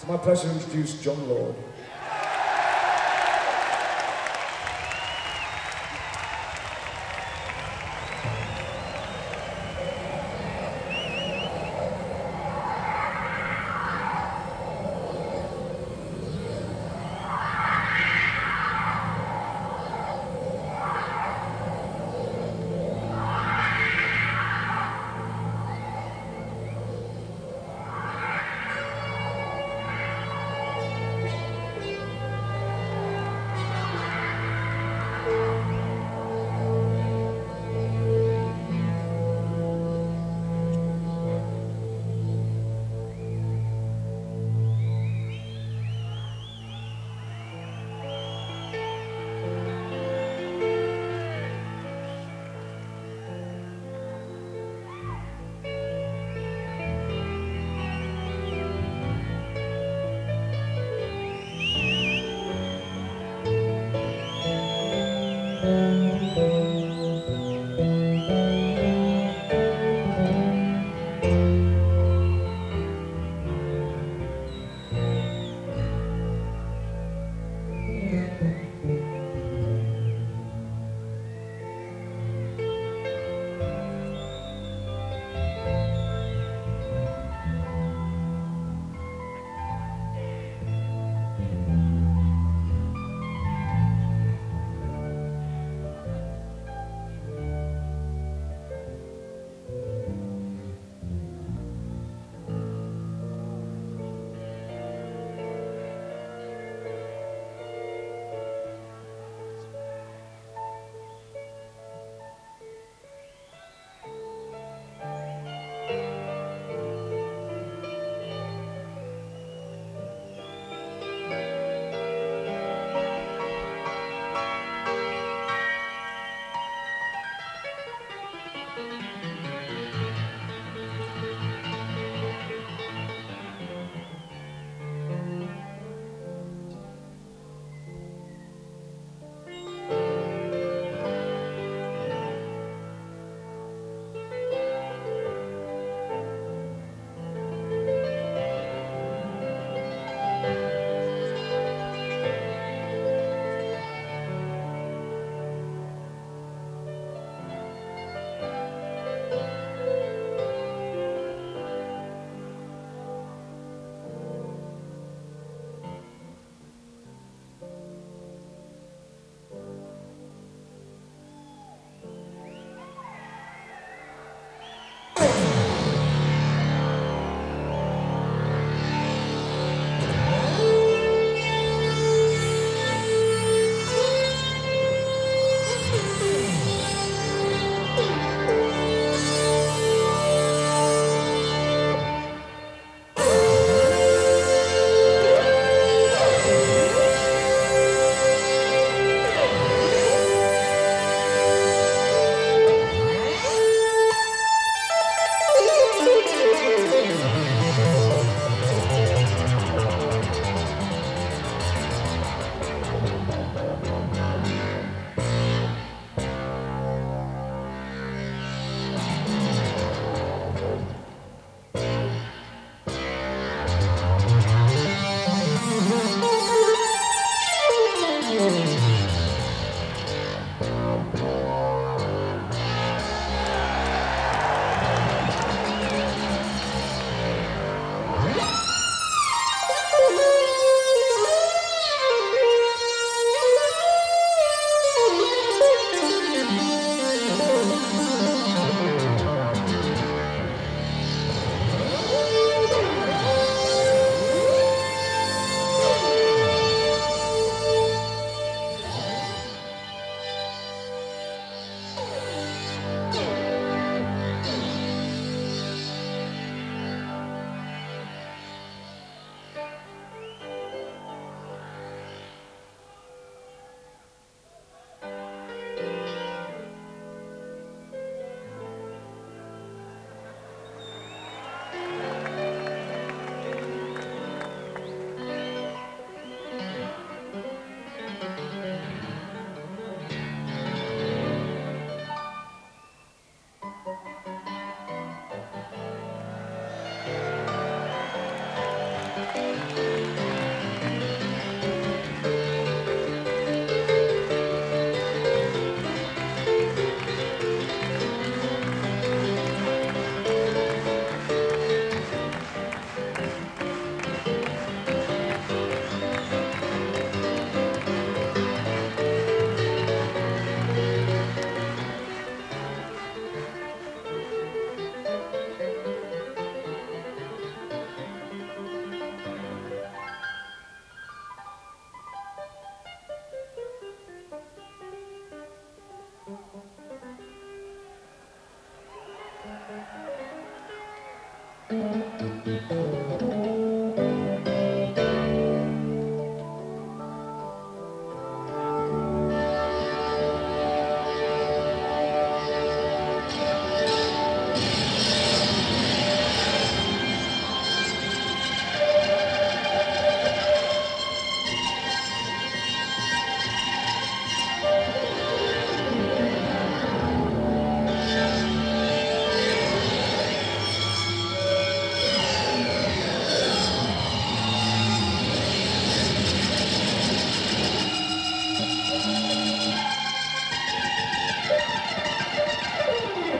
It's my pleasure to introduce John Lord.